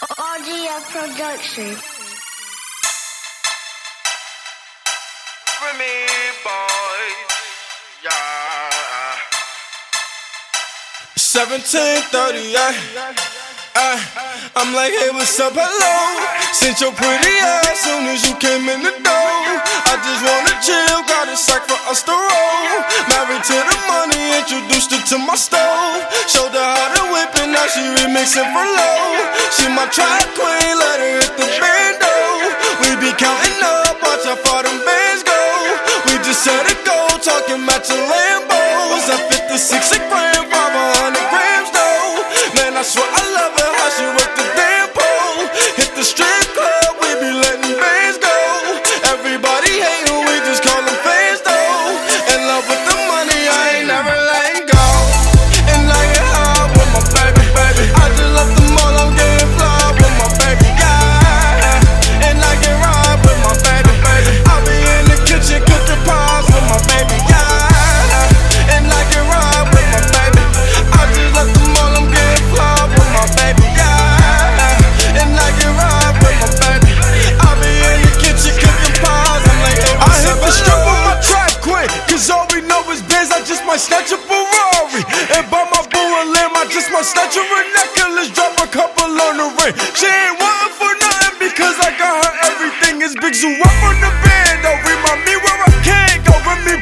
RGF Production. Remy Boyz, yeah. 1738. Ay, I'm like, hey, what's up, hello? Since your pretty ass soon as you came in the door. I just wanna chill, got a sack for us to roll. Married to the money, introduced her to my stove. Showed her how to whip it, now she remixing for low. She my trap queen, let her hit I just might snatch a Ferrari. And buy my boo a limb, I just might snatch a necklace, drop a couple on the ring. She ain't wantin' for nothing because I got her everything. Is big zoo up on the band, though. Remind me where I can't go. With me,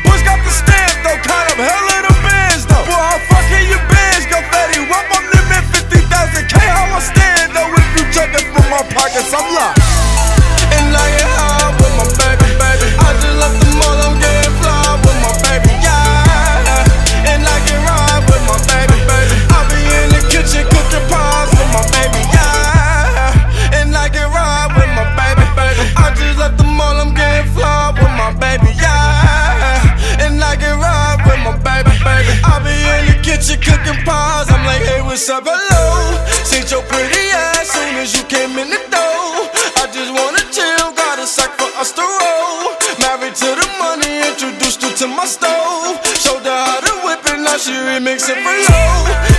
up, hello? Seen your pretty ass soon as you came in the door. I just wanna chill, got a sack for us to roll. Married to the money, introduced her to my stove. Showed her how to whip it, now she remixing for low.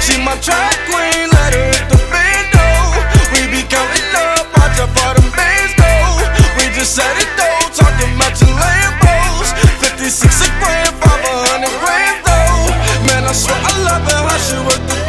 She my trap queen, let her hit the bando. We be counting up, watch how far them bands go. We just set it though, talking matching Lambos. 56 a gram, 500 grams though. Man, I swear I love her, how she work the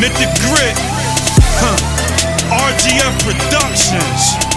Mythic Grit, huh. RGF Productions.